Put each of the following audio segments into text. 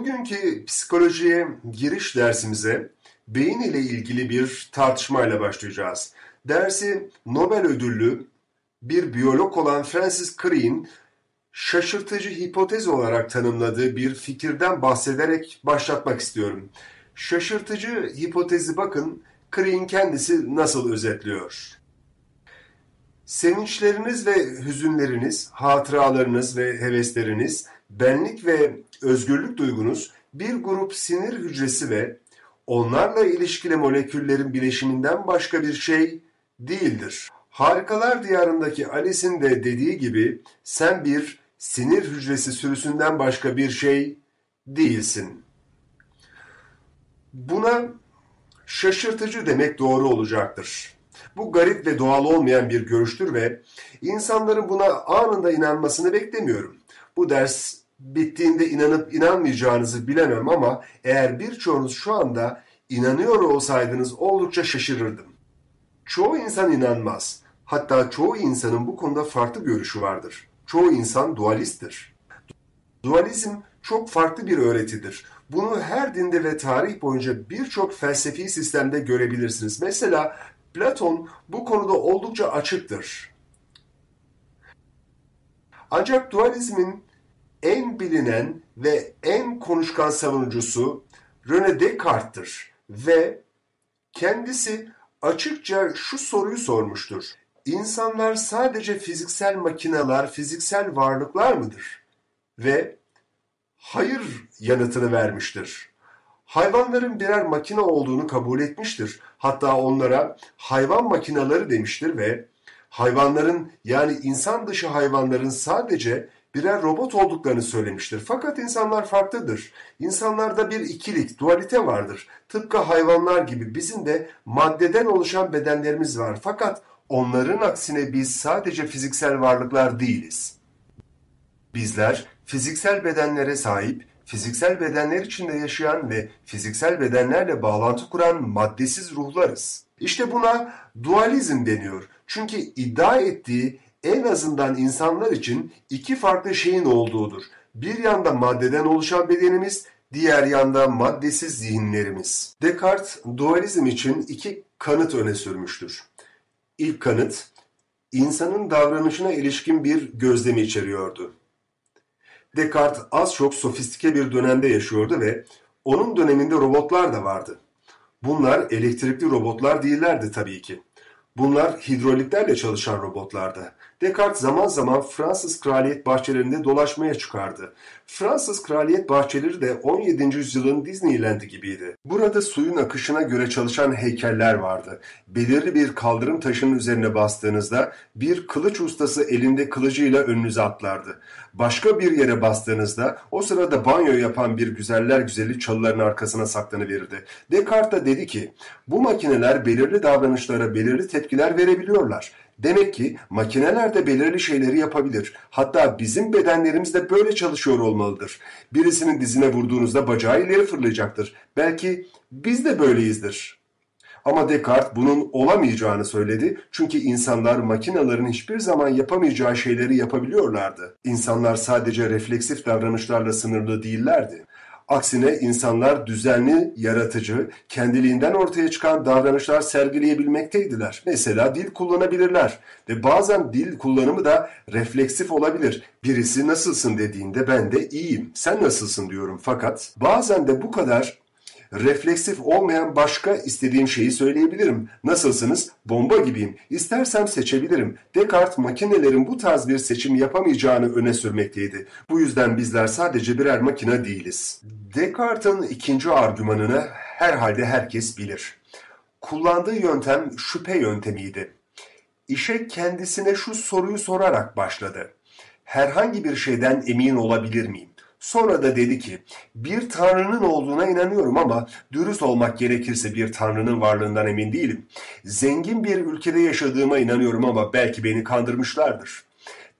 Bugünkü psikolojiye giriş dersimize beyin ile ilgili bir tartışmayla başlayacağız. Dersi Nobel ödüllü bir biyolog olan Francis Crick'in şaşırtıcı hipotez olarak tanımladığı bir fikirden bahsederek başlatmak istiyorum. Şaşırtıcı hipotezi bakın Crick'in kendisi nasıl özetliyor. Sevinçleriniz ve hüzünleriniz, hatıralarınız ve hevesleriniz, benlik ve özgürlük duygunuz bir grup sinir hücresi ve onlarla ilişkili moleküllerin bileşiminden başka bir şey değildir. Harikalar diyarındaki Alice'in de dediği gibi sen bir sinir hücresi sürüsünden başka bir şey değilsin. Buna şaşırtıcı demek doğru olacaktır. Bu garip ve doğal olmayan bir görüştür ve insanların buna anında inanmasını beklemiyorum. Bu ders bittiğinde inanıp inanmayacağınızı bilemem ama eğer birçoğunuz şu anda inanıyor olsaydınız oldukça şaşırırdım. Çoğu insan inanmaz. Hatta çoğu insanın bu konuda farklı görüşü vardır. Çoğu insan dualisttir. Dualizm çok farklı bir öğretidir. Bunu her dinde ve tarih boyunca birçok felsefi sistemde görebilirsiniz. Mesela Platon bu konuda oldukça açıktır. Ancak dualizmin en bilinen ve en konuşkan savunucusu René Descartes'tir ve kendisi açıkça şu soruyu sormuştur. İnsanlar sadece fiziksel makineler, fiziksel varlıklar mıdır? Ve hayır yanıtını vermiştir. Hayvanların birer makine olduğunu kabul etmiştir. Hatta onlara hayvan makineleri demiştir ve hayvanların yani insan dışı hayvanların sadece birer robot olduklarını söylemiştir. Fakat insanlar farklıdır. İnsanlarda bir ikilik, dualite vardır. Tıpkı hayvanlar gibi bizim de maddeden oluşan bedenlerimiz var. Fakat onların aksine biz sadece fiziksel varlıklar değiliz. Bizler fiziksel bedenlere sahip, fiziksel bedenler içinde yaşayan ve fiziksel bedenlerle bağlantı kuran maddesiz ruhlarız. İşte buna dualizm deniyor. Çünkü iddia ettiği en azından insanlar için iki farklı şeyin olduğudur. Bir yanda maddeden oluşan bedenimiz, diğer yanda maddesiz zihinlerimiz. Descartes dualizm için iki kanıt öne sürmüştür. İlk kanıt, insanın davranışına ilişkin bir gözlemi içeriyordu. Descartes az çok sofistike bir dönemde yaşıyordu ve onun döneminde robotlar da vardı. Bunlar elektrikli robotlar değillerdi tabii ki. Bunlar hidroliklerle çalışan robotlardı. Descartes zaman zaman Fransız kraliyet bahçelerinde dolaşmaya çıkardı. Fransız kraliyet bahçeleri de 17. yüzyılın Disneyland'i gibiydi. Burada suyun akışına göre çalışan heykeller vardı. Belirli bir kaldırım taşının üzerine bastığınızda bir kılıç ustası elinde kılıcıyla önünüze atlardı. Başka bir yere bastığınızda o sırada banyo yapan bir güzeller güzeli çalıların arkasına saklanıverirdi. Descartes da dedi ki bu makineler belirli davranışlara belirli tepkiler verebiliyorlar. Demek ki makineler de belirli şeyleri yapabilir. Hatta bizim bedenlerimiz de böyle çalışıyor olmalıdır. Birisinin dizine vurduğunuzda bacağı ileri fırlayacaktır. Belki biz de böyleyizdir. Ama Descartes bunun olamayacağını söyledi çünkü insanlar makinelerin hiçbir zaman yapamayacağı şeyleri yapabiliyorlardı. İnsanlar sadece refleksif davranışlarla sınırlı değillerdi. Aksine insanlar düzenli, yaratıcı, kendiliğinden ortaya çıkan davranışlar sergileyebilmekteydiler. Mesela dil kullanabilirler ve bazen dil kullanımı da refleksif olabilir. Birisi nasılsın dediğinde ben de iyiyim, sen nasılsın diyorum. Fakat bazen de bu kadar refleksif olmayan başka istediğim şeyi söyleyebilirim. Nasılsınız? Bomba gibiyim. İstersem seçebilirim. Descartes makinelerin bu tarz bir seçim yapamayacağını öne sürmekteydi. Bu yüzden bizler sadece birer makine değiliz. Descartes'in ikinci argümanını herhalde herkes bilir. Kullandığı yöntem şüphe yöntemiydi. İşe kendisine şu soruyu sorarak başladı. Herhangi bir şeyden emin olabilir miyim? Sonra da dedi ki, bir tanrının olduğuna inanıyorum ama dürüst olmak gerekirse bir tanrının varlığından emin değilim. Zengin bir ülkede yaşadığıma inanıyorum ama belki beni kandırmışlardır.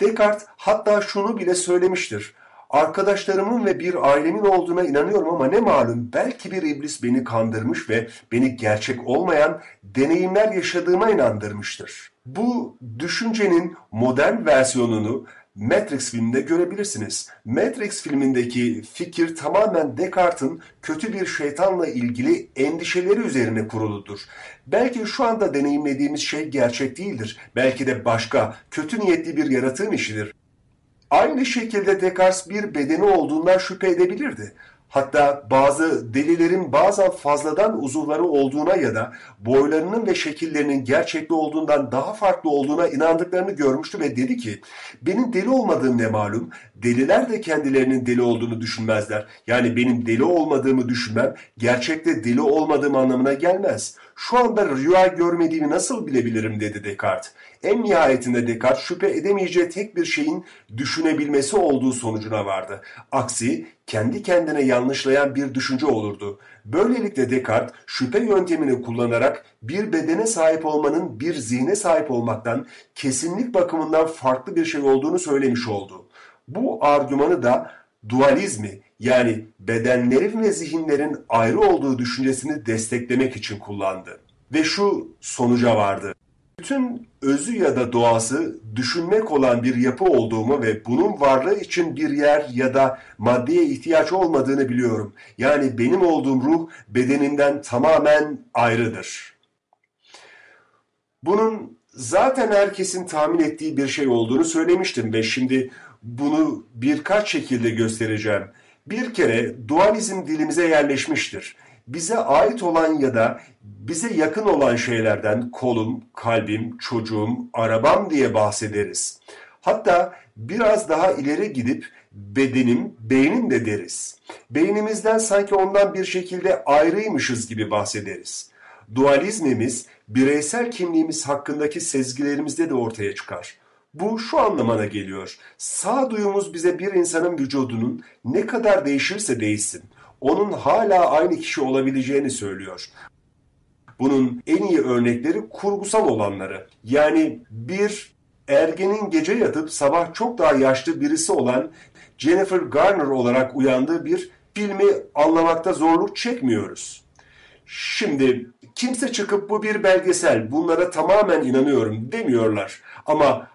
Descartes hatta şunu bile söylemiştir. Arkadaşlarımın ve bir ailemin olduğuna inanıyorum ama ne malum belki bir iblis beni kandırmış ve beni gerçek olmayan deneyimler yaşadığıma inandırmıştır. Bu düşüncenin modern versiyonunu Matrix filminde görebilirsiniz. Matrix filmindeki fikir tamamen Descartes'in kötü bir şeytanla ilgili endişeleri üzerine kuruludur. Belki şu anda deneyimlediğimiz şey gerçek değildir. Belki de başka, kötü niyetli bir yaratığın işidir. Aynı şekilde Descartes bir bedeni olduğundan şüphe edebilirdi. Hatta bazı delilerin bazen fazladan uzuvları olduğuna ya da boylarının ve şekillerinin gerçekli olduğundan daha farklı olduğuna inandıklarını görmüştü ve dedi ki benim deli olmadığım ne malum deliler de kendilerinin deli olduğunu düşünmezler. Yani benim deli olmadığımı düşünmem gerçekte deli olmadığım anlamına gelmez. Şu anda rüya görmediğimi nasıl bilebilirim dedi Descartes. En nihayetinde Descartes şüphe edemeyeceği tek bir şeyin düşünebilmesi olduğu sonucuna vardı. Aksi kendi kendine yanlışlayan bir düşünce olurdu. Böylelikle Descartes şüphe yöntemini kullanarak bir bedene sahip olmanın bir zihne sahip olmaktan kesinlik bakımından farklı bir şey olduğunu söylemiş oldu. Bu argümanı da dualizmi yani bedenlerin ve zihinlerin ayrı olduğu düşüncesini desteklemek için kullandı. Ve şu sonuca vardı. Bütün özü ya da doğası düşünmek olan bir yapı olduğumu ve bunun varlığı için bir yer ya da maddeye ihtiyaç olmadığını biliyorum. Yani benim olduğum ruh bedenimden tamamen ayrıdır. Bunun zaten herkesin tahmin ettiği bir şey olduğunu söylemiştim ve şimdi bunu birkaç şekilde göstereceğim. Bir kere dualizm dilimize yerleşmiştir. Bize ait olan ya da bize yakın olan şeylerden kolum, kalbim, çocuğum, arabam diye bahsederiz. Hatta biraz daha ileri gidip bedenim, beynim de deriz. Beynimizden sanki ondan bir şekilde ayrıymışız gibi bahsederiz. Dualizmimiz bireysel kimliğimiz hakkındaki sezgilerimizde de ortaya çıkar. Bu şu anlamana geliyor. Sağduyumuz bize bir insanın vücudunun ne kadar değişirse değişsin, onun hala aynı kişi olabileceğini söylüyor. Bunun en iyi örnekleri kurgusal olanları. Yani bir ergenin gece yatıp sabah çok daha yaşlı birisi olan Jennifer Garner olarak uyandığı bir filmi anlamakta zorluk çekmiyoruz. Şimdi kimse çıkıp bu bir belgesel, bunlara tamamen inanıyorum demiyorlar. Ama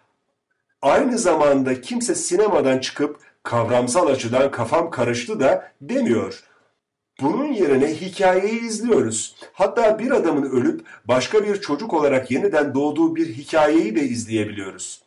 aynı zamanda kimse sinemadan çıkıp kavramsal açıdan kafam karıştı da demiyor. Bunun yerine hikayeyi izliyoruz. Hatta bir adamın ölüp başka bir çocuk olarak yeniden doğduğu bir hikayeyi de izleyebiliyoruz.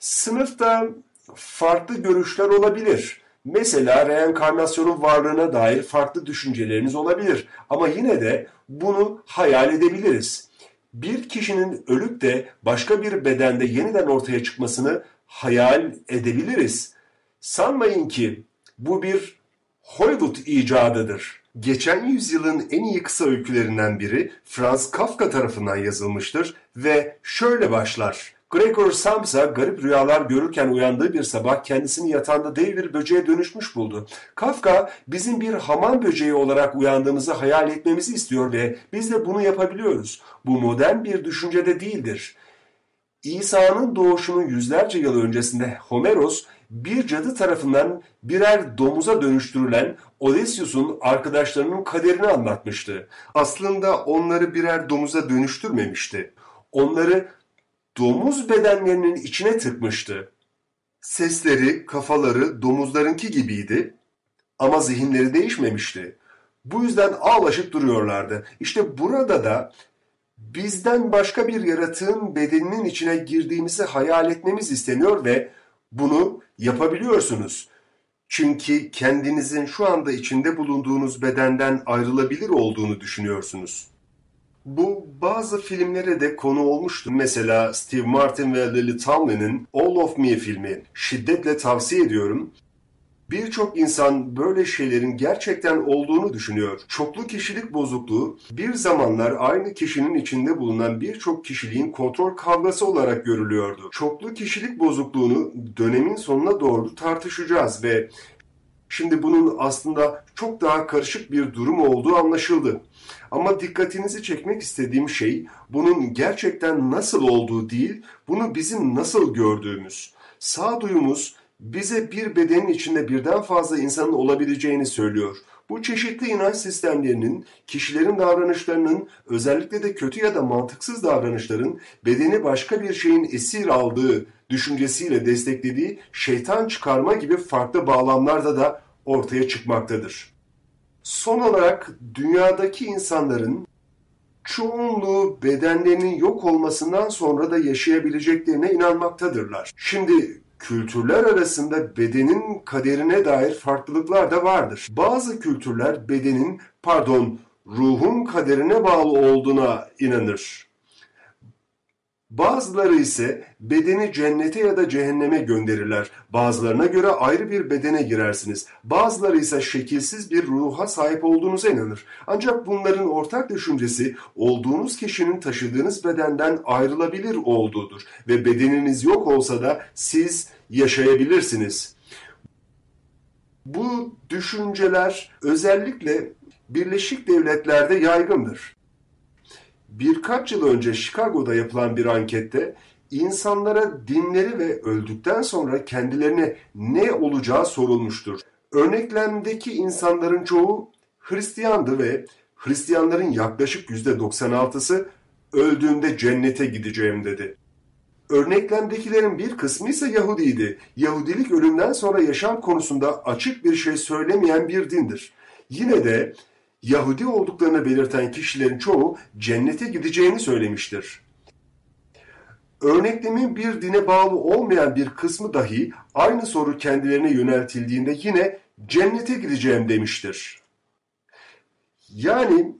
Sınıfta farklı görüşler olabilir. Mesela reenkarnasyonun varlığına dair farklı düşünceleriniz olabilir. Ama yine de bunu hayal edebiliriz. Bir kişinin ölüp de başka bir bedende yeniden ortaya çıkmasını hayal edebiliriz. Sanmayın ki bu bir Hollywood icadıdır. Geçen yüzyılın en iyi kısa öykülerinden biri Franz Kafka tarafından yazılmıştır ve şöyle başlar. Gregor Samsa garip rüyalar görürken uyandığı bir sabah kendisini yatağında dev bir böceğe dönüşmüş buldu. Kafka bizim bir hamam böceği olarak uyandığımızı hayal etmemizi istiyor ve biz de bunu yapabiliyoruz. Bu modern bir düşüncede değildir. İsa'nın doğuşunun yüzlerce yıl öncesinde Homeros bir cadı tarafından birer domuza dönüştürülen Odysseus'un arkadaşlarının kaderini anlatmıştı. Aslında onları birer domuza dönüştürmemişti. Onları domuz bedenlerinin içine tıkmıştı. Sesleri, kafaları domuzlarınki gibiydi ama zihinleri değişmemişti. Bu yüzden ağlaşıp duruyorlardı. İşte burada da bizden başka bir yaratığın bedeninin içine girdiğimizi hayal etmemiz isteniyor ve bunu yapabiliyorsunuz. Çünkü kendinizin şu anda içinde bulunduğunuz bedenden ayrılabilir olduğunu düşünüyorsunuz. Bu bazı filmlere de konu olmuştu. Mesela Steve Martin ve Lily Tomlin'in All of Me filmi. Şiddetle tavsiye ediyorum. Birçok insan böyle şeylerin gerçekten olduğunu düşünüyor. Çoklu kişilik bozukluğu bir zamanlar aynı kişinin içinde bulunan birçok kişiliğin kontrol kavgası olarak görülüyordu. Çoklu kişilik bozukluğunu dönemin sonuna doğru tartışacağız ve Şimdi bunun aslında çok daha karışık bir durum olduğu anlaşıldı. Ama dikkatinizi çekmek istediğim şey bunun gerçekten nasıl olduğu değil, bunu bizim nasıl gördüğümüz. Sağduyumuz bize bir bedenin içinde birden fazla insanın olabileceğini söylüyor. Bu çeşitli inanç sistemlerinin, kişilerin davranışlarının, özellikle de kötü ya da mantıksız davranışların bedeni başka bir şeyin esir aldığı düşüncesiyle desteklediği şeytan çıkarma gibi farklı bağlamlarda da ortaya çıkmaktadır. Son olarak dünyadaki insanların çoğunluğu bedenlerinin yok olmasından sonra da yaşayabileceklerine inanmaktadırlar. Şimdi kültürler arasında bedenin kaderine dair farklılıklar da vardır. Bazı kültürler bedenin, pardon, ruhun kaderine bağlı olduğuna inanır. Bazıları ise bedeni cennete ya da cehenneme gönderirler. Bazılarına göre ayrı bir bedene girersiniz. Bazıları ise şekilsiz bir ruha sahip olduğunuza inanır. Ancak bunların ortak düşüncesi olduğunuz kişinin taşıdığınız bedenden ayrılabilir olduğudur. Ve bedeniniz yok olsa da siz yaşayabilirsiniz. Bu düşünceler özellikle Birleşik Devletler'de yaygındır. Birkaç yıl önce Chicago'da yapılan bir ankette insanlara dinleri ve öldükten sonra kendilerine ne olacağı sorulmuştur. Örneklemdeki insanların çoğu Hristiyandı ve Hristiyanların yaklaşık %96'sı öldüğümde cennete gideceğim dedi. Örneklemdekilerin bir kısmı ise Yahudiydi. Yahudilik ölümden sonra yaşam konusunda açık bir şey söylemeyen bir dindir. Yine de Yahudi olduklarını belirten kişilerin çoğu cennete gideceğini söylemiştir. Örneklemin bir dine bağlı olmayan bir kısmı dahi aynı soru kendilerine yöneltildiğinde yine cennete gideceğim demiştir. Yani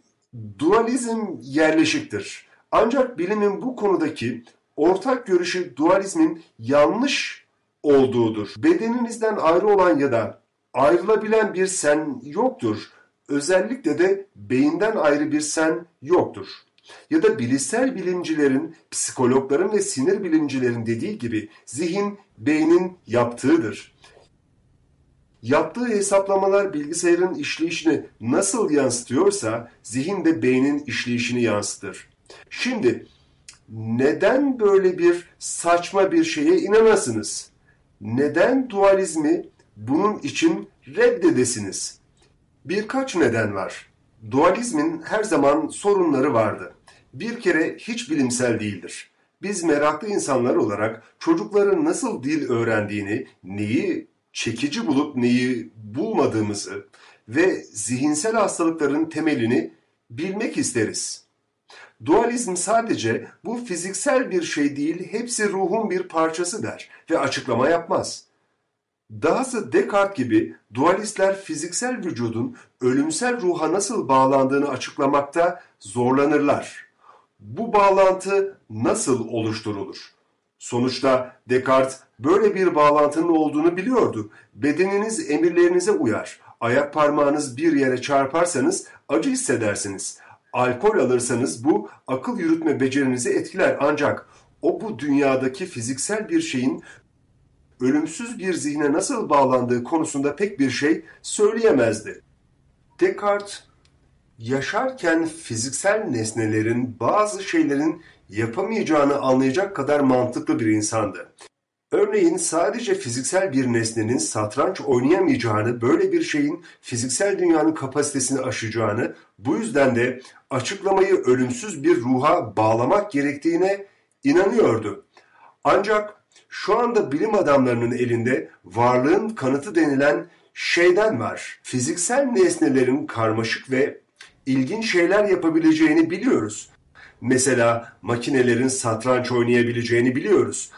dualizm yerleşiktir. Ancak bilimin bu konudaki ortak görüşü dualizmin yanlış olduğudur. Bedeninizden ayrı olan ya da ayrılabilen bir sen yoktur özellikle de beyinden ayrı bir sen yoktur. Ya da bilişsel bilimcilerin, psikologların ve sinir bilimcilerin dediği gibi zihin beynin yaptığıdır. Yaptığı hesaplamalar bilgisayarın işleyişini nasıl yansıtıyorsa zihin de beynin işleyişini yansıtır. Şimdi neden böyle bir saçma bir şeye inanasınız? Neden dualizmi bunun için reddedesiniz? Birkaç neden var. Dualizmin her zaman sorunları vardı. Bir kere hiç bilimsel değildir. Biz meraklı insanlar olarak çocukların nasıl dil öğrendiğini, neyi çekici bulup neyi bulmadığımızı ve zihinsel hastalıkların temelini bilmek isteriz. Dualizm sadece bu fiziksel bir şey değil, hepsi ruhun bir parçası der ve açıklama yapmaz. Dahası Descartes gibi dualistler fiziksel vücudun ölümsel ruha nasıl bağlandığını açıklamakta zorlanırlar. Bu bağlantı nasıl oluşturulur? Sonuçta Descartes böyle bir bağlantının olduğunu biliyordu. Bedeniniz emirlerinize uyar. Ayak parmağınız bir yere çarparsanız acı hissedersiniz. Alkol alırsanız bu akıl yürütme becerinizi etkiler ancak o bu dünyadaki fiziksel bir şeyin ölümsüz bir zihne nasıl bağlandığı konusunda pek bir şey söyleyemezdi. Descartes, yaşarken fiziksel nesnelerin bazı şeylerin yapamayacağını anlayacak kadar mantıklı bir insandı. Örneğin sadece fiziksel bir nesnenin satranç oynayamayacağını, böyle bir şeyin fiziksel dünyanın kapasitesini aşacağını, bu yüzden de açıklamayı ölümsüz bir ruha bağlamak gerektiğine inanıyordu. Ancak şu anda bilim adamlarının elinde varlığın kanıtı denilen şeyden var. Fiziksel nesnelerin karmaşık ve ilginç şeyler yapabileceğini biliyoruz. Mesela makinelerin satranç oynayabileceğini biliyoruz.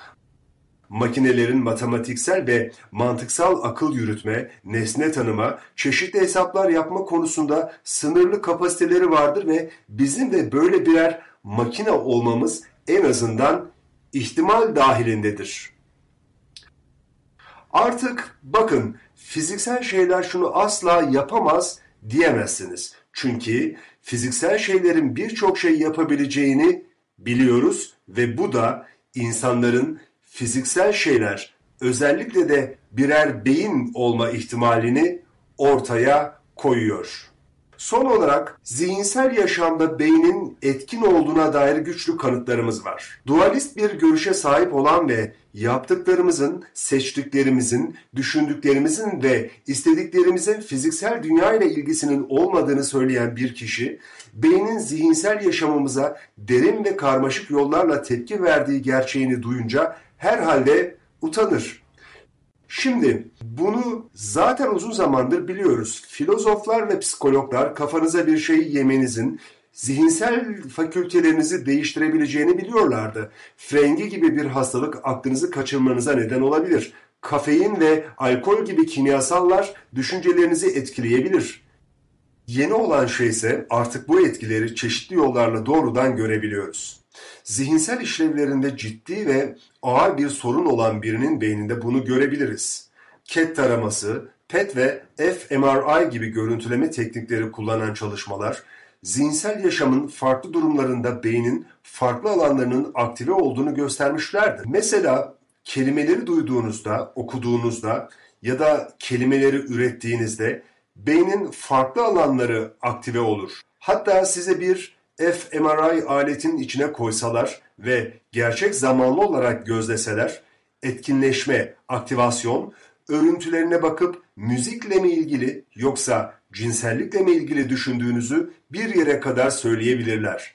Makinelerin matematiksel ve mantıksal akıl yürütme, nesne tanıma, çeşitli hesaplar yapma konusunda sınırlı kapasiteleri vardır ve bizim de böyle birer makine olmamız en azından ihtimal dahilindedir. Artık bakın fiziksel şeyler şunu asla yapamaz diyemezsiniz. Çünkü fiziksel şeylerin birçok şey yapabileceğini biliyoruz ve bu da insanların fiziksel şeyler özellikle de birer beyin olma ihtimalini ortaya koyuyor. Son olarak zihinsel yaşamda beynin etkin olduğuna dair güçlü kanıtlarımız var. Dualist bir görüşe sahip olan ve yaptıklarımızın, seçtiklerimizin, düşündüklerimizin ve istediklerimizin fiziksel dünya ile ilgisinin olmadığını söyleyen bir kişi, beynin zihinsel yaşamımıza derin ve karmaşık yollarla tepki verdiği gerçeğini duyunca herhalde utanır. Şimdi bunu zaten uzun zamandır biliyoruz. Filozoflar ve psikologlar kafanıza bir şey yemenizin zihinsel fakültelerinizi değiştirebileceğini biliyorlardı. Frengi gibi bir hastalık aklınızı kaçırmanıza neden olabilir. Kafein ve alkol gibi kimyasallar düşüncelerinizi etkileyebilir. Yeni olan şey ise artık bu etkileri çeşitli yollarla doğrudan görebiliyoruz. Zihinsel işlevlerinde ciddi ve ağır bir sorun olan birinin beyninde bunu görebiliriz. CAT taraması, PET ve fMRI gibi görüntüleme teknikleri kullanan çalışmalar, zihinsel yaşamın farklı durumlarında beynin farklı alanlarının aktive olduğunu göstermişlerdir. Mesela kelimeleri duyduğunuzda, okuduğunuzda ya da kelimeleri ürettiğinizde beynin farklı alanları aktive olur. Hatta size bir fMRI aletinin içine koysalar ve gerçek zamanlı olarak gözleseler, etkinleşme, aktivasyon, örüntülerine bakıp müzikle mi ilgili yoksa cinsellikle mi ilgili düşündüğünüzü bir yere kadar söyleyebilirler.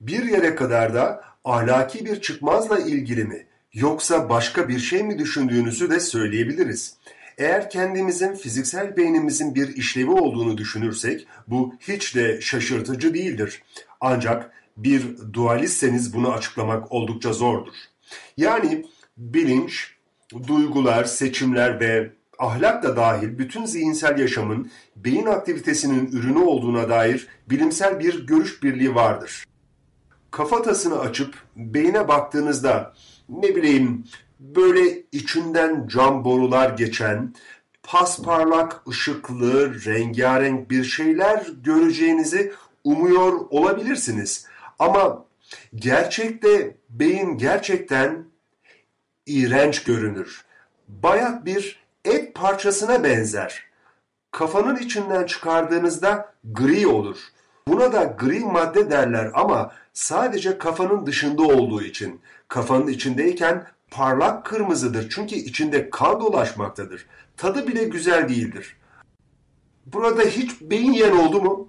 Bir yere kadar da ahlaki bir çıkmazla ilgili mi yoksa başka bir şey mi düşündüğünüzü de söyleyebiliriz. Eğer kendimizin fiziksel beynimizin bir işlevi olduğunu düşünürsek bu hiç de şaşırtıcı değildir. Ancak bir dualistseniz bunu açıklamak oldukça zordur. Yani bilinç, duygular, seçimler ve ahlak da dahil bütün zihinsel yaşamın beyin aktivitesinin ürünü olduğuna dair bilimsel bir görüş birliği vardır. Kafatasını açıp beyine baktığınızda ne bileyim böyle içinden cam borular geçen, pasparlak ışıklı, rengarenk bir şeyler göreceğinizi umuyor olabilirsiniz. Ama gerçekte beyin gerçekten iğrenç görünür. Bayat bir et parçasına benzer. Kafanın içinden çıkardığınızda gri olur. Buna da gri madde derler ama sadece kafanın dışında olduğu için. Kafanın içindeyken parlak kırmızıdır çünkü içinde kan dolaşmaktadır. Tadı bile güzel değildir. Burada hiç beyin yen oldu mu?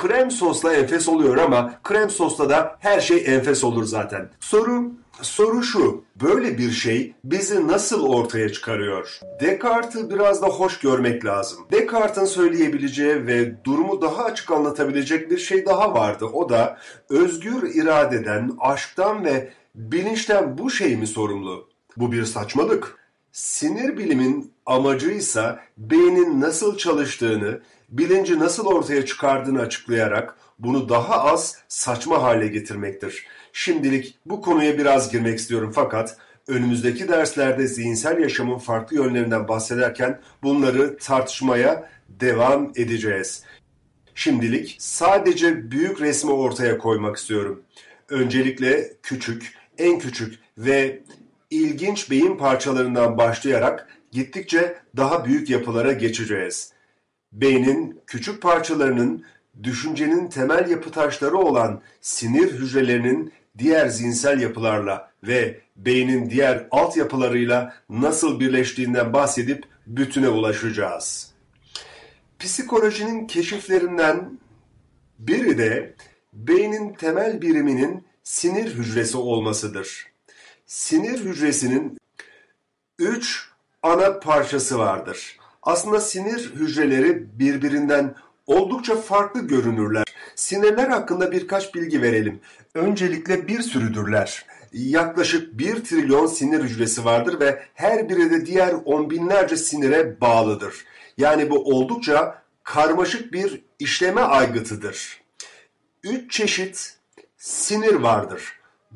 Krem sosla enfes oluyor ama krem sosla da her şey enfes olur zaten. Soru Soru şu, böyle bir şey bizi nasıl ortaya çıkarıyor? Descartes'i biraz da hoş görmek lazım. Descartes'in söyleyebileceği ve durumu daha açık anlatabilecek bir şey daha vardı. O da özgür iradeden, aşktan ve bilinçten bu şey mi sorumlu? Bu bir saçmalık. Sinir bilimin amacıysa beynin nasıl çalıştığını, bilinci nasıl ortaya çıkardığını açıklayarak bunu daha az saçma hale getirmektir. Şimdilik bu konuya biraz girmek istiyorum fakat önümüzdeki derslerde zihinsel yaşamın farklı yönlerinden bahsederken bunları tartışmaya devam edeceğiz. Şimdilik sadece büyük resmi ortaya koymak istiyorum. Öncelikle küçük, en küçük ve ilginç beyin parçalarından başlayarak gittikçe daha büyük yapılara geçeceğiz. Beynin küçük parçalarının düşüncenin temel yapı taşları olan sinir hücrelerinin diğer zihinsel yapılarla ve beynin diğer altyapılarıyla nasıl birleştiğinden bahsedip bütüne ulaşacağız. Psikolojinin keşiflerinden biri de beynin temel biriminin sinir hücresi olmasıdır. Sinir hücresinin üç ana parçası vardır. Aslında sinir hücreleri birbirinden oldukça farklı görünürler. Sinirler hakkında birkaç bilgi verelim. Öncelikle bir sürüdürler. Yaklaşık bir trilyon sinir hücresi vardır ve her biri de diğer on binlerce sinire bağlıdır. Yani bu oldukça karmaşık bir işleme aygıtıdır. Üç çeşit sinir vardır.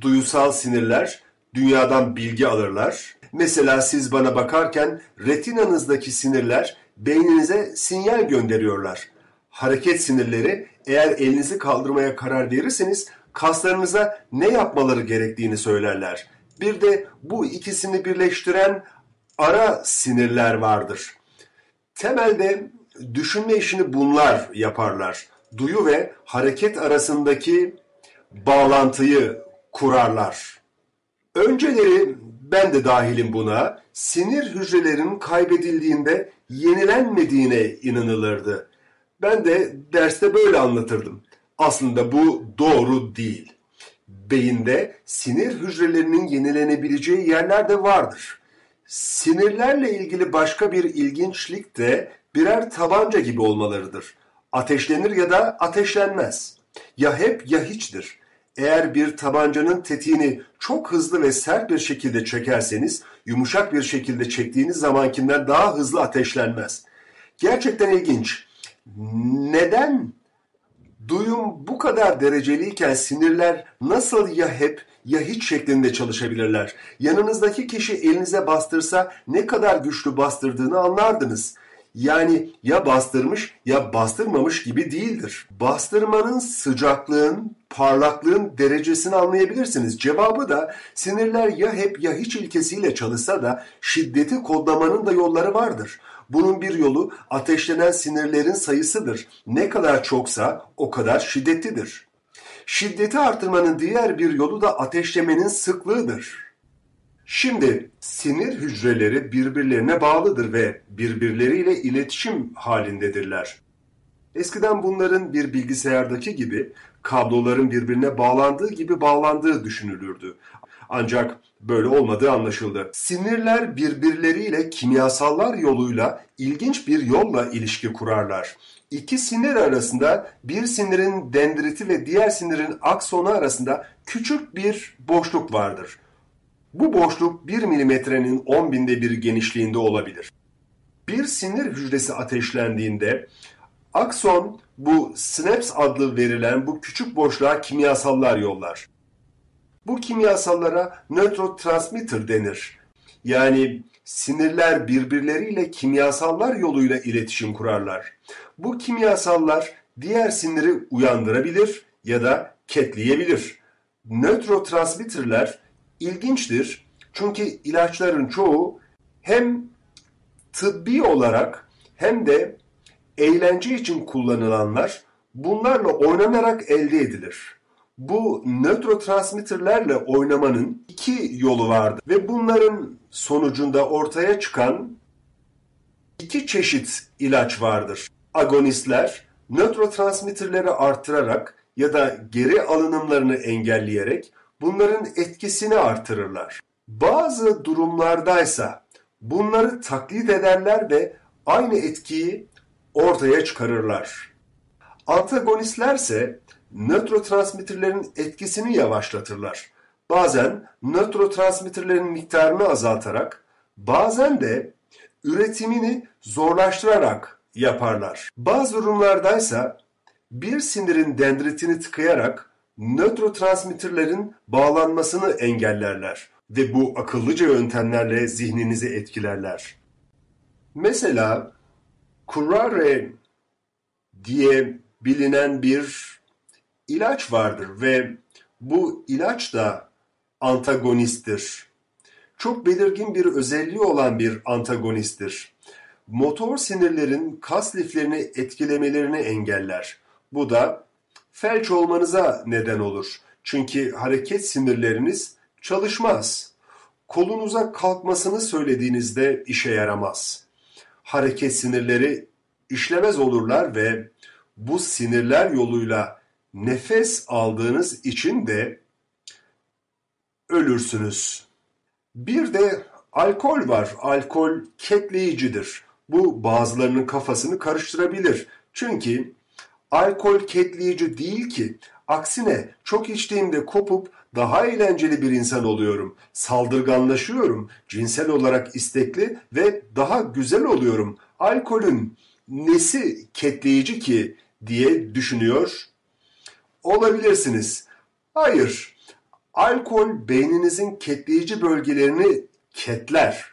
Duyusal sinirler dünyadan bilgi alırlar. Mesela siz bana bakarken retinanızdaki sinirler beyninize sinyal gönderiyorlar hareket sinirleri eğer elinizi kaldırmaya karar verirseniz kaslarınıza ne yapmaları gerektiğini söylerler. Bir de bu ikisini birleştiren ara sinirler vardır. Temelde düşünme işini bunlar yaparlar. Duyu ve hareket arasındaki bağlantıyı kurarlar. Önceleri ben de dahilim buna, sinir hücrelerinin kaybedildiğinde yenilenmediğine inanılırdı. Ben de derste böyle anlatırdım. Aslında bu doğru değil. Beyinde sinir hücrelerinin yenilenebileceği yerler de vardır. Sinirlerle ilgili başka bir ilginçlik de birer tabanca gibi olmalarıdır. Ateşlenir ya da ateşlenmez. Ya hep ya hiçtir. Eğer bir tabancanın tetiğini çok hızlı ve sert bir şekilde çekerseniz, yumuşak bir şekilde çektiğiniz zamankinden daha hızlı ateşlenmez. Gerçekten ilginç. Neden duyum bu kadar dereceliyken sinirler nasıl ya hep ya hiç şeklinde çalışabilirler? Yanınızdaki kişi elinize bastırsa ne kadar güçlü bastırdığını anlardınız. Yani ya bastırmış ya bastırmamış gibi değildir. Bastırmanın sıcaklığın, parlaklığın derecesini anlayabilirsiniz. Cevabı da sinirler ya hep ya hiç ilkesiyle çalışsa da şiddeti kodlamanın da yolları vardır. Bunun bir yolu ateşlenen sinirlerin sayısıdır. Ne kadar çoksa o kadar şiddetlidir. Şiddeti artırmanın diğer bir yolu da ateşlemenin sıklığıdır. Şimdi sinir hücreleri birbirlerine bağlıdır ve birbirleriyle iletişim halindedirler. Eskiden bunların bir bilgisayardaki gibi kabloların birbirine bağlandığı gibi bağlandığı düşünülürdü. Ancak böyle olmadığı anlaşıldı. Sinirler birbirleriyle kimyasallar yoluyla ilginç bir yolla ilişki kurarlar. İki sinir arasında bir sinirin dendriti ve diğer sinirin aksonu arasında küçük bir boşluk vardır. Bu boşluk 1 milimetrenin 10 binde bir genişliğinde olabilir. Bir sinir hücresi ateşlendiğinde akson bu snaps adlı verilen bu küçük boşluğa kimyasallar yollar. Bu kimyasallara nötrotransmitter denir. Yani sinirler birbirleriyle kimyasallar yoluyla iletişim kurarlar. Bu kimyasallar diğer siniri uyandırabilir ya da ketleyebilir. Nötrotransmitterler ilginçtir çünkü ilaçların çoğu hem tıbbi olarak hem de eğlence için kullanılanlar bunlarla oynanarak elde edilir. Bu nötrotransmitterlerle oynamanın iki yolu vardı ve bunların sonucunda ortaya çıkan iki çeşit ilaç vardır. Agonistler nötrotransmitterleri artırarak ya da geri alınımlarını engelleyerek bunların etkisini artırırlar. Bazı durumlardaysa bunları taklit ederler ve aynı etkiyi ortaya çıkarırlar. Antagonistlerse nötrotransmitterlerin etkisini yavaşlatırlar. Bazen nötrotransmitterlerin miktarını azaltarak, bazen de üretimini zorlaştırarak yaparlar. Bazı durumlardaysa bir sinirin dendritini tıkayarak nötrotransmitterlerin bağlanmasını engellerler ve bu akıllıca yöntemlerle zihninizi etkilerler. Mesela Curare diye bilinen bir ilaç vardır ve bu ilaç da antagonisttir. Çok belirgin bir özelliği olan bir antagonisttir. Motor sinirlerin kas liflerini etkilemelerini engeller. Bu da felç olmanıza neden olur. Çünkü hareket sinirleriniz çalışmaz. Kolunuza kalkmasını söylediğinizde işe yaramaz. Hareket sinirleri işlemez olurlar ve bu sinirler yoluyla nefes aldığınız için de ölürsünüz. Bir de alkol var. Alkol ketleyicidir. Bu bazılarının kafasını karıştırabilir. Çünkü alkol ketleyici değil ki. Aksine çok içtiğimde kopup daha eğlenceli bir insan oluyorum. Saldırganlaşıyorum. Cinsel olarak istekli ve daha güzel oluyorum. Alkolün nesi ketleyici ki diye düşünüyor olabilirsiniz. Hayır. Alkol beyninizin ketleyici bölgelerini ketler.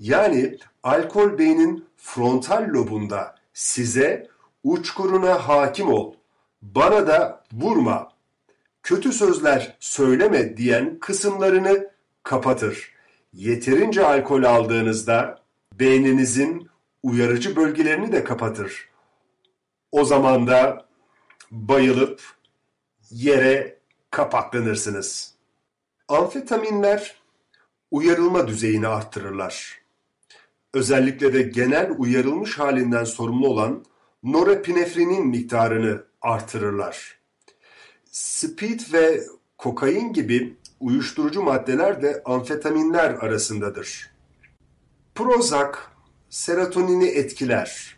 Yani alkol beynin frontal lobunda size uçkuruna hakim ol, bana da vurma, kötü sözler söyleme diyen kısımlarını kapatır. Yeterince alkol aldığınızda beyninizin uyarıcı bölgelerini de kapatır. O zaman da bayılıp yere kapaklanırsınız. Amfetaminler uyarılma düzeyini arttırırlar. Özellikle de genel uyarılmış halinden sorumlu olan norepinefrinin miktarını artırırlar. Speed ve kokain gibi uyuşturucu maddeler de amfetaminler arasındadır. Prozac serotonini etkiler.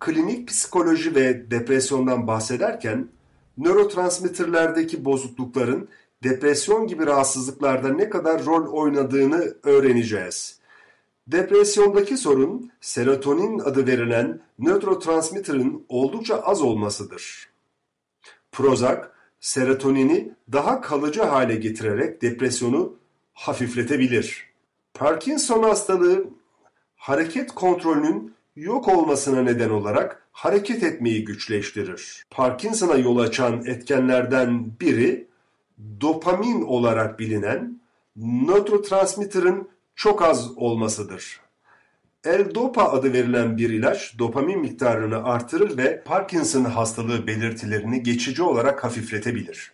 Klinik psikoloji ve depresyondan bahsederken nörotransmitterlerdeki bozuklukların depresyon gibi rahatsızlıklarda ne kadar rol oynadığını öğreneceğiz. Depresyondaki sorun serotonin adı verilen nörotransmitterin oldukça az olmasıdır. Prozac, serotonini daha kalıcı hale getirerek depresyonu hafifletebilir. Parkinson hastalığı hareket kontrolünün yok olmasına neden olarak hareket etmeyi güçleştirir. Parkinson'a yol açan etkenlerden biri dopamin olarak bilinen nörotransmitter'ın çok az olmasıdır. L-Dopa adı verilen bir ilaç dopamin miktarını artırır ve Parkinson hastalığı belirtilerini geçici olarak hafifletebilir.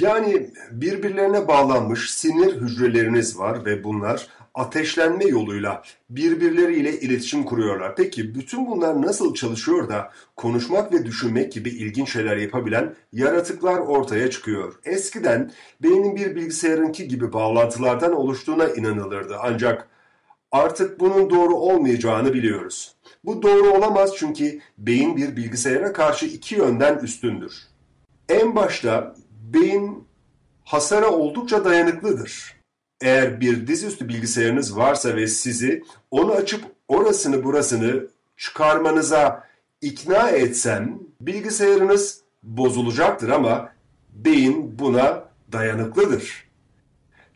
Yani birbirlerine bağlanmış sinir hücreleriniz var ve bunlar ateşlenme yoluyla birbirleriyle iletişim kuruyorlar. Peki bütün bunlar nasıl çalışıyor da konuşmak ve düşünmek gibi ilginç şeyler yapabilen yaratıklar ortaya çıkıyor? Eskiden beynin bir bilgisayarınki gibi bağlantılardan oluştuğuna inanılırdı ancak artık bunun doğru olmayacağını biliyoruz. Bu doğru olamaz çünkü beyin bir bilgisayara karşı iki yönden üstündür. En başta beyin hasara oldukça dayanıklıdır. Eğer bir dizüstü bilgisayarınız varsa ve sizi onu açıp orasını burasını çıkarmanıza ikna etsem bilgisayarınız bozulacaktır ama beyin buna dayanıklıdır.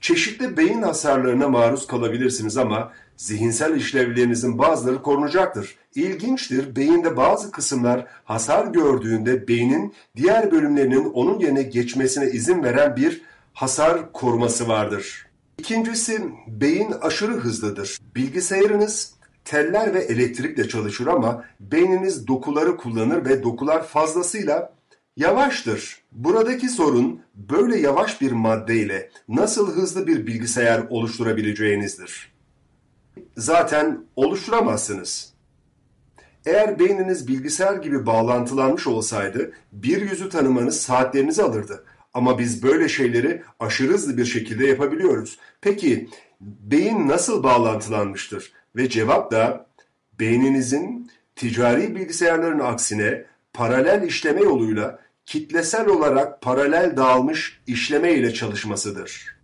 Çeşitli beyin hasarlarına maruz kalabilirsiniz ama zihinsel işlevlerinizin bazıları korunacaktır. İlginçtir, beyinde bazı kısımlar hasar gördüğünde beynin diğer bölümlerinin onun yerine geçmesine izin veren bir hasar koruması vardır. İkincisi, beyin aşırı hızlıdır. Bilgisayarınız teller ve elektrikle çalışır ama beyniniz dokuları kullanır ve dokular fazlasıyla yavaştır. Buradaki sorun böyle yavaş bir maddeyle nasıl hızlı bir bilgisayar oluşturabileceğinizdir. Zaten oluşturamazsınız. Eğer beyniniz bilgisayar gibi bağlantılanmış olsaydı bir yüzü tanımanız saatlerinizi alırdı. Ama biz böyle şeyleri aşırı hızlı bir şekilde yapabiliyoruz. Peki beyin nasıl bağlantılanmıştır? Ve cevap da beyninizin ticari bilgisayarların aksine paralel işleme yoluyla kitlesel olarak paralel dağılmış işleme ile çalışmasıdır.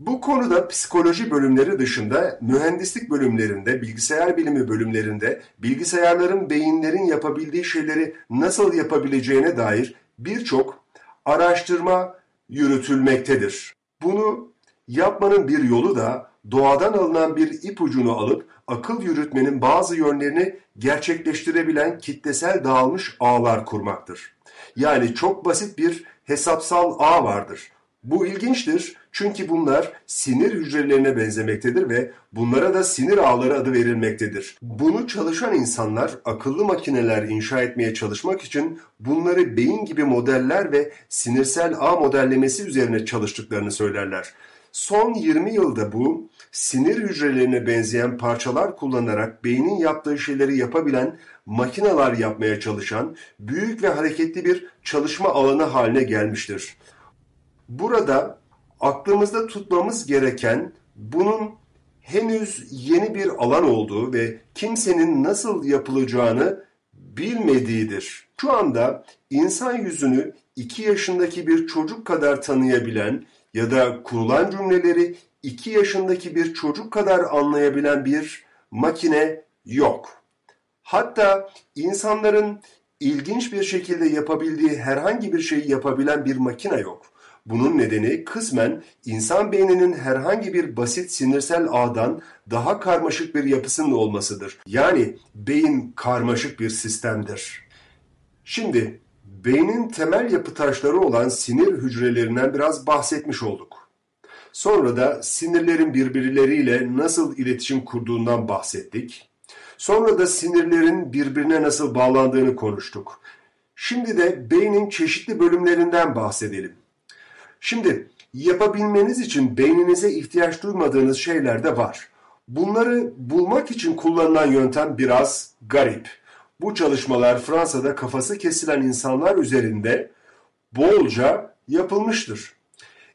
Bu konuda psikoloji bölümleri dışında mühendislik bölümlerinde, bilgisayar bilimi bölümlerinde bilgisayarların beyinlerin yapabildiği şeyleri nasıl yapabileceğine dair birçok araştırma yürütülmektedir. Bunu yapmanın bir yolu da doğadan alınan bir ipucunu alıp akıl yürütmenin bazı yönlerini gerçekleştirebilen kitlesel dağılmış ağlar kurmaktır. Yani çok basit bir hesapsal ağ vardır. Bu ilginçtir çünkü bunlar sinir hücrelerine benzemektedir ve bunlara da sinir ağları adı verilmektedir. Bunu çalışan insanlar akıllı makineler inşa etmeye çalışmak için bunları beyin gibi modeller ve sinirsel ağ modellemesi üzerine çalıştıklarını söylerler. Son 20 yılda bu sinir hücrelerine benzeyen parçalar kullanarak beynin yaptığı şeyleri yapabilen makineler yapmaya çalışan büyük ve hareketli bir çalışma alanı haline gelmiştir. Burada aklımızda tutmamız gereken bunun henüz yeni bir alan olduğu ve kimsenin nasıl yapılacağını bilmediğidir. Şu anda insan yüzünü 2 yaşındaki bir çocuk kadar tanıyabilen ya da kurulan cümleleri 2 yaşındaki bir çocuk kadar anlayabilen bir makine yok. Hatta insanların ilginç bir şekilde yapabildiği herhangi bir şeyi yapabilen bir makine yok. Bunun nedeni kısmen insan beyninin herhangi bir basit sinirsel ağdan daha karmaşık bir yapısının olmasıdır. Yani beyin karmaşık bir sistemdir. Şimdi beynin temel yapı taşları olan sinir hücrelerinden biraz bahsetmiş olduk. Sonra da sinirlerin birbirleriyle nasıl iletişim kurduğundan bahsettik. Sonra da sinirlerin birbirine nasıl bağlandığını konuştuk. Şimdi de beynin çeşitli bölümlerinden bahsedelim. Şimdi yapabilmeniz için beyninize ihtiyaç duymadığınız şeyler de var. Bunları bulmak için kullanılan yöntem biraz garip. Bu çalışmalar Fransa'da kafası kesilen insanlar üzerinde bolca yapılmıştır.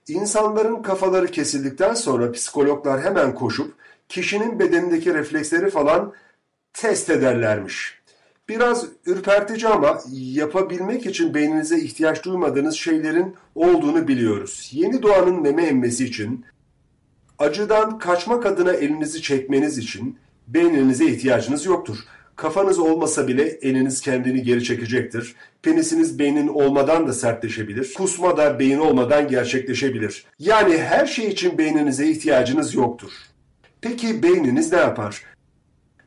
İnsanların kafaları kesildikten sonra psikologlar hemen koşup kişinin bedenindeki refleksleri falan test ederlermiş. Biraz ürpertici ama yapabilmek için beyninize ihtiyaç duymadığınız şeylerin olduğunu biliyoruz. Yeni doğanın meme emmesi için, acıdan kaçmak adına elinizi çekmeniz için beyninize ihtiyacınız yoktur. Kafanız olmasa bile eliniz kendini geri çekecektir. Penisiniz beynin olmadan da sertleşebilir. Kusma da beyin olmadan gerçekleşebilir. Yani her şey için beyninize ihtiyacınız yoktur. Peki beyniniz ne yapar?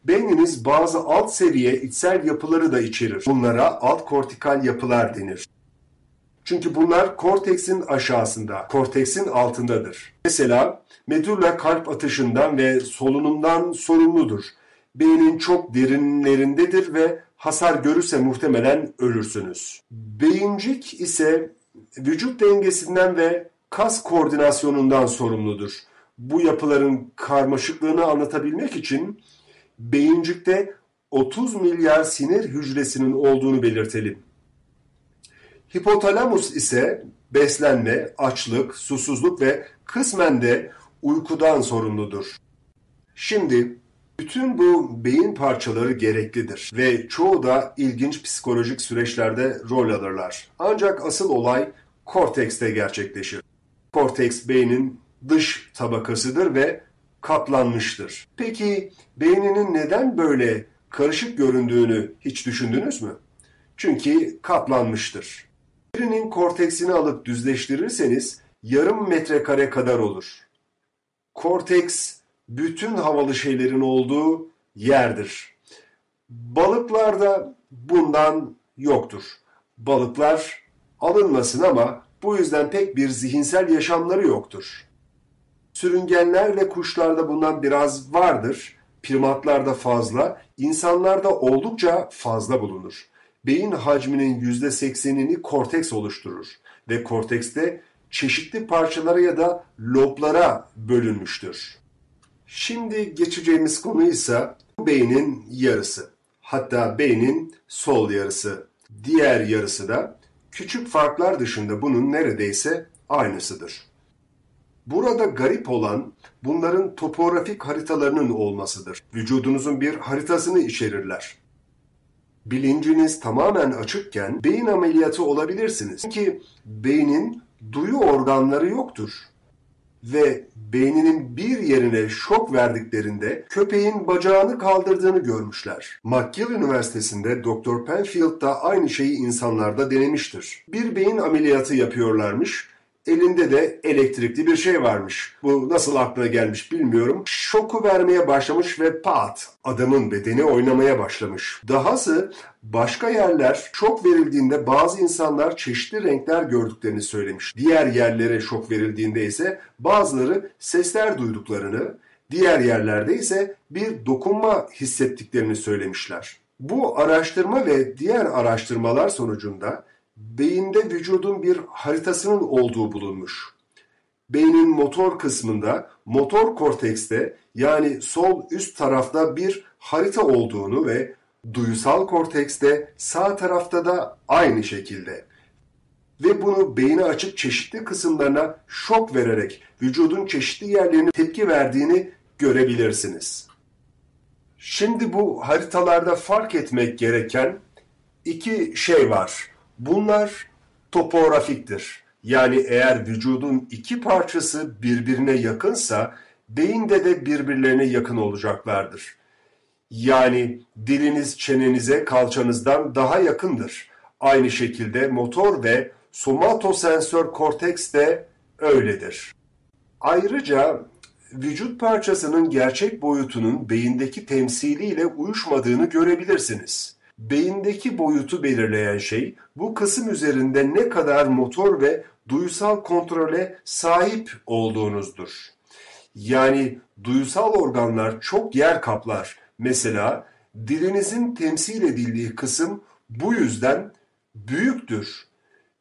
Beyniniz bazı alt seviye içsel yapıları da içerir. Bunlara alt kortikal yapılar denir. Çünkü bunlar korteksin aşağısında, korteksin altındadır. Mesela medulla kalp atışından ve solunumdan sorumludur. Beynin çok derinlerindedir ve hasar görürse muhtemelen ölürsünüz. Beyincik ise vücut dengesinden ve kas koordinasyonundan sorumludur. Bu yapıların karmaşıklığını anlatabilmek için beyincikte 30 milyar sinir hücresinin olduğunu belirtelim. Hipotalamus ise beslenme, açlık, susuzluk ve kısmen de uykudan sorumludur. Şimdi bütün bu beyin parçaları gereklidir ve çoğu da ilginç psikolojik süreçlerde rol alırlar. Ancak asıl olay kortekste gerçekleşir. Korteks beynin dış tabakasıdır ve katlanmıştır. Peki beyninin neden böyle karışık göründüğünü hiç düşündünüz mü? Çünkü katlanmıştır. Birinin korteksini alıp düzleştirirseniz yarım metrekare kadar olur. Korteks bütün havalı şeylerin olduğu yerdir. Balıklarda bundan yoktur. Balıklar alınmasın ama bu yüzden pek bir zihinsel yaşamları yoktur. Sürüngenler ve kuşlarda bundan biraz vardır. Primatlarda fazla, insanlarda oldukça fazla bulunur. Beyin hacminin %80'ini korteks oluşturur ve kortekste çeşitli parçalara ya da loblara bölünmüştür. Şimdi geçeceğimiz konu ise beynin yarısı. Hatta beynin sol yarısı. Diğer yarısı da küçük farklar dışında bunun neredeyse aynısıdır. Burada garip olan bunların topografik haritalarının olmasıdır. Vücudunuzun bir haritasını içerirler. Bilinciniz tamamen açıkken beyin ameliyatı olabilirsiniz. Çünkü beynin duyu organları yoktur ve beyninin bir yerine şok verdiklerinde köpeğin bacağını kaldırdığını görmüşler. McGill Üniversitesi'nde Dr. Penfield da aynı şeyi insanlarda denemiştir. Bir beyin ameliyatı yapıyorlarmış Elinde de elektrikli bir şey varmış. Bu nasıl aklına gelmiş bilmiyorum. Şoku vermeye başlamış ve pat adamın bedeni oynamaya başlamış. Dahası başka yerler şok verildiğinde bazı insanlar çeşitli renkler gördüklerini söylemiş. Diğer yerlere şok verildiğinde ise bazıları sesler duyduklarını, diğer yerlerde ise bir dokunma hissettiklerini söylemişler. Bu araştırma ve diğer araştırmalar sonucunda beyinde vücudun bir haritasının olduğu bulunmuş. Beynin motor kısmında, motor kortekste yani sol üst tarafta bir harita olduğunu ve duyusal kortekste sağ tarafta da aynı şekilde. Ve bunu beyni açıp çeşitli kısımlarına şok vererek vücudun çeşitli yerlerine tepki verdiğini görebilirsiniz. Şimdi bu haritalarda fark etmek gereken iki şey var. Bunlar topografiktir. Yani eğer vücudun iki parçası birbirine yakınsa beyinde de birbirlerine yakın olacaklardır. Yani diliniz çenenize kalçanızdan daha yakındır. Aynı şekilde motor ve somatosensör korteks de öyledir. Ayrıca vücut parçasının gerçek boyutunun beyindeki temsiliyle uyuşmadığını görebilirsiniz. Beyindeki boyutu belirleyen şey bu kısım üzerinde ne kadar motor ve duysal kontrole sahip olduğunuzdur. Yani duysal organlar çok yer kaplar. Mesela dilinizin temsil edildiği kısım bu yüzden büyüktür.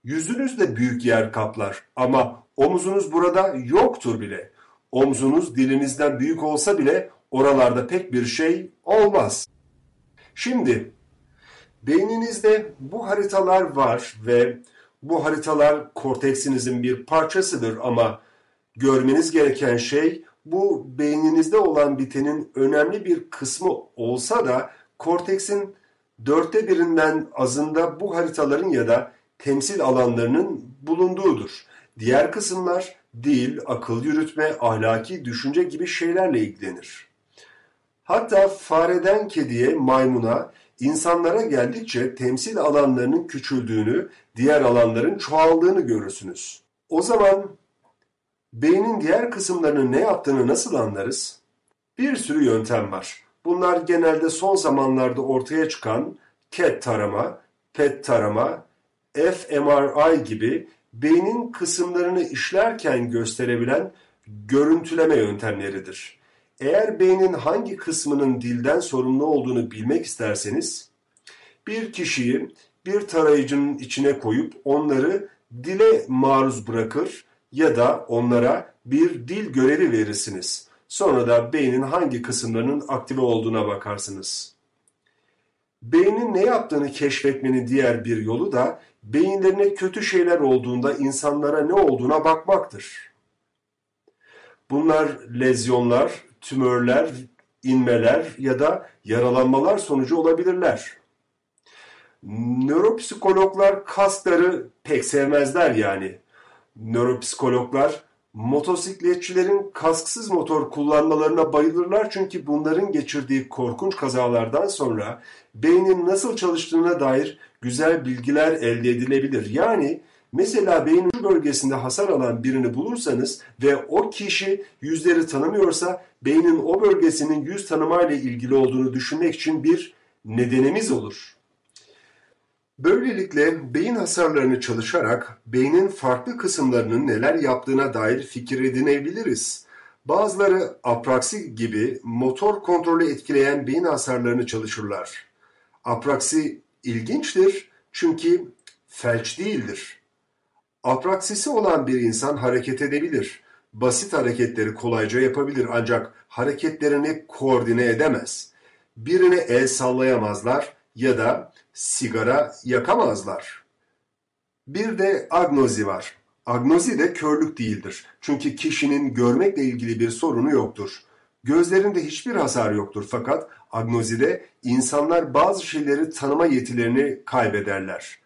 Yüzünüz de büyük yer kaplar ama omzunuz burada yoktur bile. Omzunuz dilinizden büyük olsa bile oralarda pek bir şey olmaz. Şimdi Beyninizde bu haritalar var ve Bu haritalar korteksinizin bir parçasıdır ama görmeniz gereken şey bu beyninizde olan bitenin önemli bir kısmı olsa da korteksin dörtte birinden azında bu haritaların ya da temsil alanlarının bulunduğudur. Diğer kısımlar dil, akıl yürütme, ahlaki düşünce gibi şeylerle ilgilenir. Hatta fareden kediye, maymuna, insanlara geldikçe temsil alanlarının küçüldüğünü, diğer alanların çoğaldığını görürsünüz. O zaman beynin diğer kısımlarının ne yaptığını nasıl anlarız? Bir sürü yöntem var. Bunlar genelde son zamanlarda ortaya çıkan CAT tarama, PET tarama, fMRI gibi beynin kısımlarını işlerken gösterebilen görüntüleme yöntemleridir. Eğer beynin hangi kısmının dilden sorumlu olduğunu bilmek isterseniz, bir kişiyi bir tarayıcının içine koyup onları dile maruz bırakır ya da onlara bir dil görevi verirsiniz. Sonra da beynin hangi kısımlarının aktive olduğuna bakarsınız. Beynin ne yaptığını keşfetmenin diğer bir yolu da beyinlerine kötü şeyler olduğunda insanlara ne olduğuna bakmaktır. Bunlar lezyonlar, tümörler, inmeler ya da yaralanmalar sonucu olabilirler. Nöropsikologlar kasları pek sevmezler yani. Nöropsikologlar motosikletçilerin kasksız motor kullanmalarına bayılırlar çünkü bunların geçirdiği korkunç kazalardan sonra beynin nasıl çalıştığına dair güzel bilgiler elde edilebilir. Yani mesela beynin şu bölgesinde hasar alan birini bulursanız ve o kişi yüzleri tanımıyorsa beynin o bölgesinin yüz tanımayla ilgili olduğunu düşünmek için bir nedenimiz olur. Böylelikle beyin hasarlarını çalışarak beynin farklı kısımlarının neler yaptığına dair fikir edinebiliriz. Bazıları apraksi gibi motor kontrolü etkileyen beyin hasarlarını çalışırlar. Apraksi ilginçtir çünkü felç değildir. Apraksisi olan bir insan hareket edebilir. Basit hareketleri kolayca yapabilir ancak hareketlerini koordine edemez. Birine el sallayamazlar ya da sigara yakamazlar. Bir de agnozi var. Agnozi de körlük değildir. Çünkü kişinin görmekle ilgili bir sorunu yoktur. Gözlerinde hiçbir hasar yoktur fakat agnozide insanlar bazı şeyleri tanıma yetilerini kaybederler.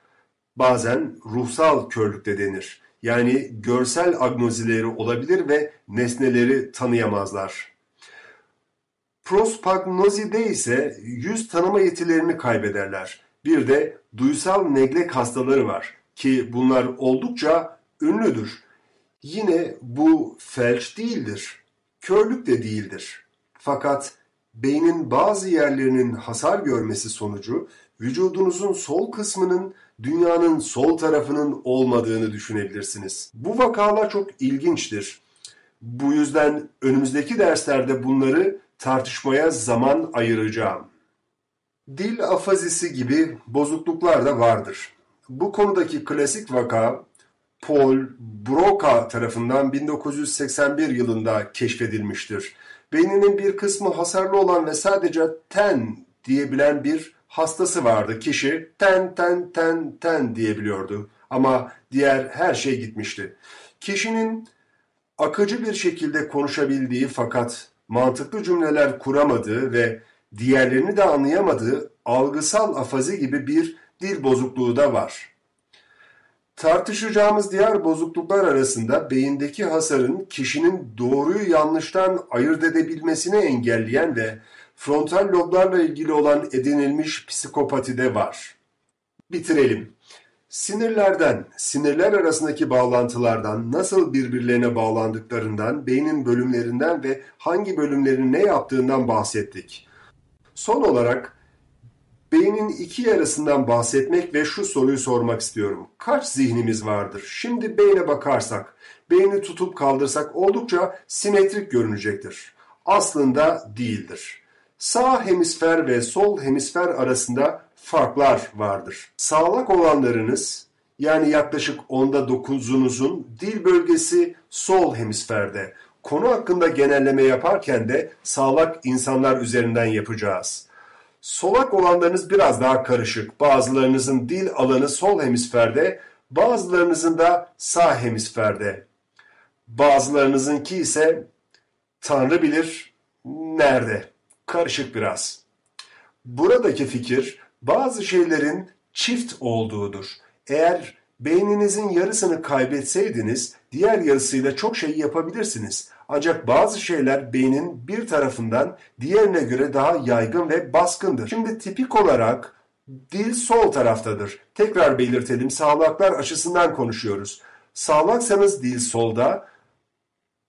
Bazen ruhsal körlük de denir. Yani görsel agnozileri olabilir ve nesneleri tanıyamazlar. Prospagnozide ise yüz tanıma yetilerini kaybederler. Bir de duysal neglek hastaları var ki bunlar oldukça ünlüdür. Yine bu felç değildir, körlük de değildir. Fakat beynin bazı yerlerinin hasar görmesi sonucu vücudunuzun sol kısmının dünyanın sol tarafının olmadığını düşünebilirsiniz. Bu vakalar çok ilginçtir. Bu yüzden önümüzdeki derslerde bunları tartışmaya zaman ayıracağım. Dil afazisi gibi bozukluklar da vardır. Bu konudaki klasik vaka Paul Broca tarafından 1981 yılında keşfedilmiştir. Beyninin bir kısmı hasarlı olan ve sadece ten diyebilen bir hastası vardı. Kişi ten ten ten ten diyebiliyordu ama diğer her şey gitmişti. Kişinin akıcı bir şekilde konuşabildiği fakat mantıklı cümleler kuramadığı ve diğerlerini de anlayamadığı algısal afazi gibi bir dil bozukluğu da var. Tartışacağımız diğer bozukluklar arasında beyindeki hasarın kişinin doğruyu yanlıştan ayırt edebilmesini engelleyen ve frontal loblarla ilgili olan edinilmiş psikopati de var. Bitirelim. Sinirlerden, sinirler arasındaki bağlantılardan, nasıl birbirlerine bağlandıklarından, beynin bölümlerinden ve hangi bölümlerin ne yaptığından bahsettik. Son olarak beynin iki yarısından bahsetmek ve şu soruyu sormak istiyorum. Kaç zihnimiz vardır? Şimdi beyne bakarsak, beyni tutup kaldırsak oldukça simetrik görünecektir. Aslında değildir. Sağ hemisfer ve sol hemisfer arasında farklar vardır. Sağlak olanlarınız yani yaklaşık onda dokuzunuzun dil bölgesi sol hemisferde. Konu hakkında genelleme yaparken de sağlak insanlar üzerinden yapacağız. Solak olanlarınız biraz daha karışık. Bazılarınızın dil alanı sol hemisferde, bazılarınızın da sağ hemisferde. Bazılarınızınki ise Tanrı bilir nerede. Karışık biraz. Buradaki fikir bazı şeylerin çift olduğudur. Eğer beyninizin yarısını kaybetseydiniz diğer yarısıyla çok şey yapabilirsiniz. Ancak bazı şeyler beynin bir tarafından diğerine göre daha yaygın ve baskındır. Şimdi tipik olarak dil sol taraftadır. Tekrar belirtelim sağlaklar açısından konuşuyoruz. Sağlaksanız dil solda,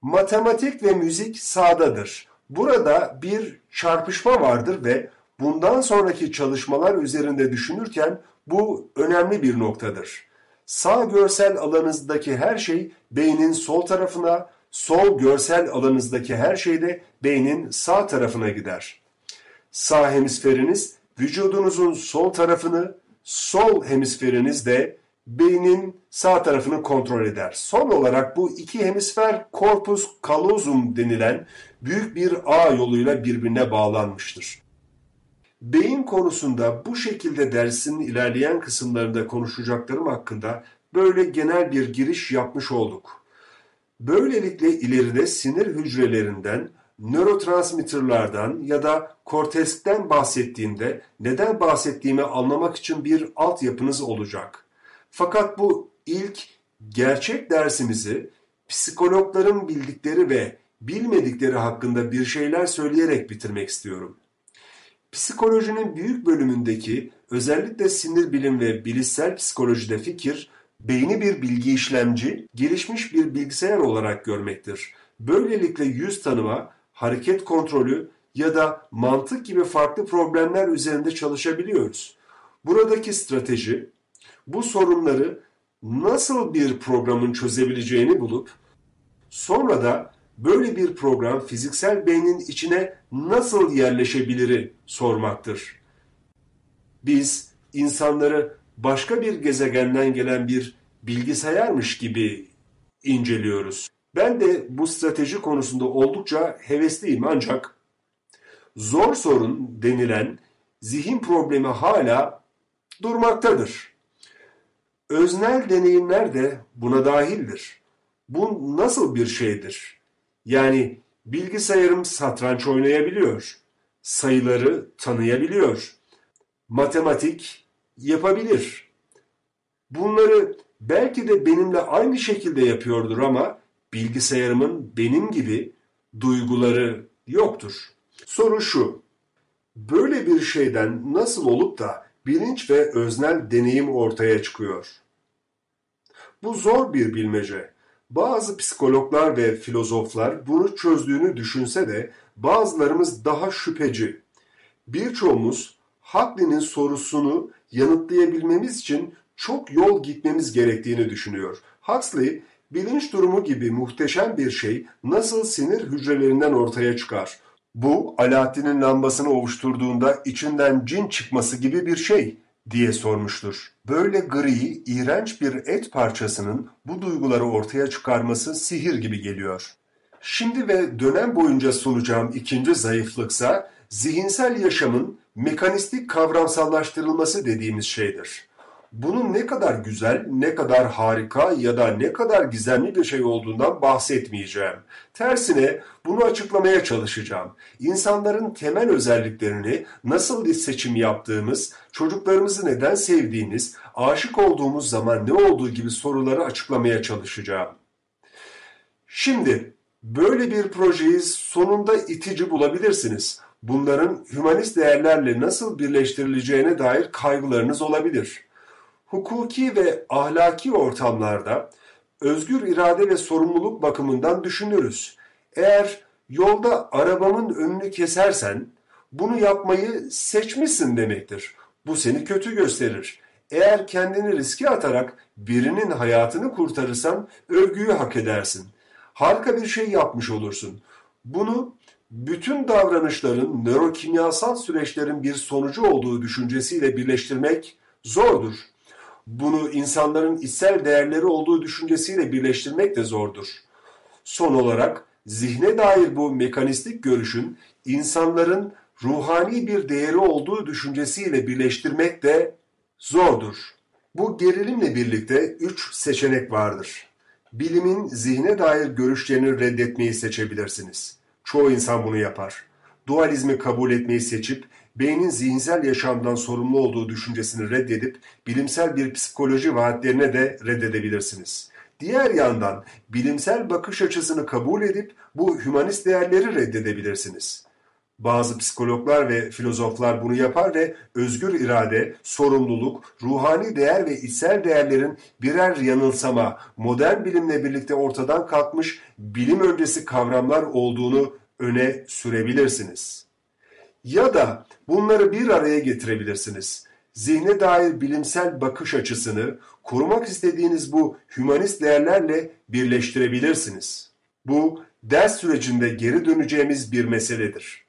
matematik ve müzik sağdadır. Burada bir çarpışma vardır ve bundan sonraki çalışmalar üzerinde düşünürken bu önemli bir noktadır. Sağ görsel alanınızdaki her şey beynin sol tarafına, sol görsel alanınızdaki her şey de beynin sağ tarafına gider. Sağ hemisferiniz vücudunuzun sol tarafını, sol hemisferiniz de beynin sağ tarafını kontrol eder. Son olarak bu iki hemisfer corpus callosum denilen büyük bir ağ yoluyla birbirine bağlanmıştır. Beyin konusunda bu şekilde dersin ilerleyen kısımlarında konuşacaklarım hakkında böyle genel bir giriş yapmış olduk. Böylelikle ileride sinir hücrelerinden, nörotransmitterlardan ya da korteksten bahsettiğimde neden bahsettiğimi anlamak için bir altyapınız olacak. Fakat bu ilk gerçek dersimizi psikologların bildikleri ve bilmedikleri hakkında bir şeyler söyleyerek bitirmek istiyorum. Psikolojinin büyük bölümündeki özellikle sinir bilim ve bilişsel psikolojide fikir, beyni bir bilgi işlemci, gelişmiş bir bilgisayar olarak görmektir. Böylelikle yüz tanıma, hareket kontrolü ya da mantık gibi farklı problemler üzerinde çalışabiliyoruz. Buradaki strateji, bu sorunları nasıl bir programın çözebileceğini bulup, sonra da böyle bir program fiziksel beynin içine nasıl yerleşebiliri sormaktır. Biz insanları başka bir gezegenden gelen bir bilgisayarmış gibi inceliyoruz. Ben de bu strateji konusunda oldukça hevesliyim ancak zor sorun denilen zihin problemi hala durmaktadır. Öznel deneyimler de buna dahildir. Bu nasıl bir şeydir? Yani bilgisayarım satranç oynayabiliyor, sayıları tanıyabiliyor, matematik yapabilir. Bunları belki de benimle aynı şekilde yapıyordur ama bilgisayarımın benim gibi duyguları yoktur. Soru şu, böyle bir şeyden nasıl olup da bilinç ve öznel deneyim ortaya çıkıyor? Bu zor bir bilmece. Bazı psikologlar ve filozoflar bunu çözdüğünü düşünse de bazılarımız daha şüpheci. Birçoğumuz Huxley'nin sorusunu yanıtlayabilmemiz için çok yol gitmemiz gerektiğini düşünüyor. Huxley, bilinç durumu gibi muhteşem bir şey nasıl sinir hücrelerinden ortaya çıkar? Bu, Alaaddin'in lambasını ovuşturduğunda içinden cin çıkması gibi bir şey diye sormuştur. Böyle gri, iğrenç bir et parçasının bu duyguları ortaya çıkarması sihir gibi geliyor. Şimdi ve dönem boyunca sunacağım ikinci zayıflıksa zihinsel yaşamın mekanistik kavramsallaştırılması dediğimiz şeydir bunun ne kadar güzel, ne kadar harika ya da ne kadar gizemli bir şey olduğundan bahsetmeyeceğim. Tersine bunu açıklamaya çalışacağım. İnsanların temel özelliklerini, nasıl bir seçim yaptığımız, çocuklarımızı neden sevdiğimiz, aşık olduğumuz zaman ne olduğu gibi soruları açıklamaya çalışacağım. Şimdi böyle bir projeyi sonunda itici bulabilirsiniz. Bunların hümanist değerlerle nasıl birleştirileceğine dair kaygılarınız olabilir hukuki ve ahlaki ortamlarda özgür irade ve sorumluluk bakımından düşünürüz. Eğer yolda arabamın önünü kesersen bunu yapmayı seçmişsin demektir. Bu seni kötü gösterir. Eğer kendini riske atarak birinin hayatını kurtarırsan övgüyü hak edersin. Harika bir şey yapmış olursun. Bunu bütün davranışların nörokimyasal süreçlerin bir sonucu olduğu düşüncesiyle birleştirmek zordur bunu insanların içsel değerleri olduğu düşüncesiyle birleştirmek de zordur. Son olarak zihne dair bu mekanistik görüşün insanların ruhani bir değeri olduğu düşüncesiyle birleştirmek de zordur. Bu gerilimle birlikte üç seçenek vardır. Bilimin zihne dair görüşlerini reddetmeyi seçebilirsiniz. Çoğu insan bunu yapar. Dualizmi kabul etmeyi seçip beynin zihinsel yaşamdan sorumlu olduğu düşüncesini reddedip bilimsel bir psikoloji vaatlerine de reddedebilirsiniz. Diğer yandan bilimsel bakış açısını kabul edip bu hümanist değerleri reddedebilirsiniz. Bazı psikologlar ve filozoflar bunu yapar ve özgür irade, sorumluluk, ruhani değer ve içsel değerlerin birer yanılsama, modern bilimle birlikte ortadan kalkmış bilim öncesi kavramlar olduğunu öne sürebilirsiniz. Ya da bunları bir araya getirebilirsiniz. Zihne dair bilimsel bakış açısını korumak istediğiniz bu hümanist değerlerle birleştirebilirsiniz. Bu ders sürecinde geri döneceğimiz bir meseledir.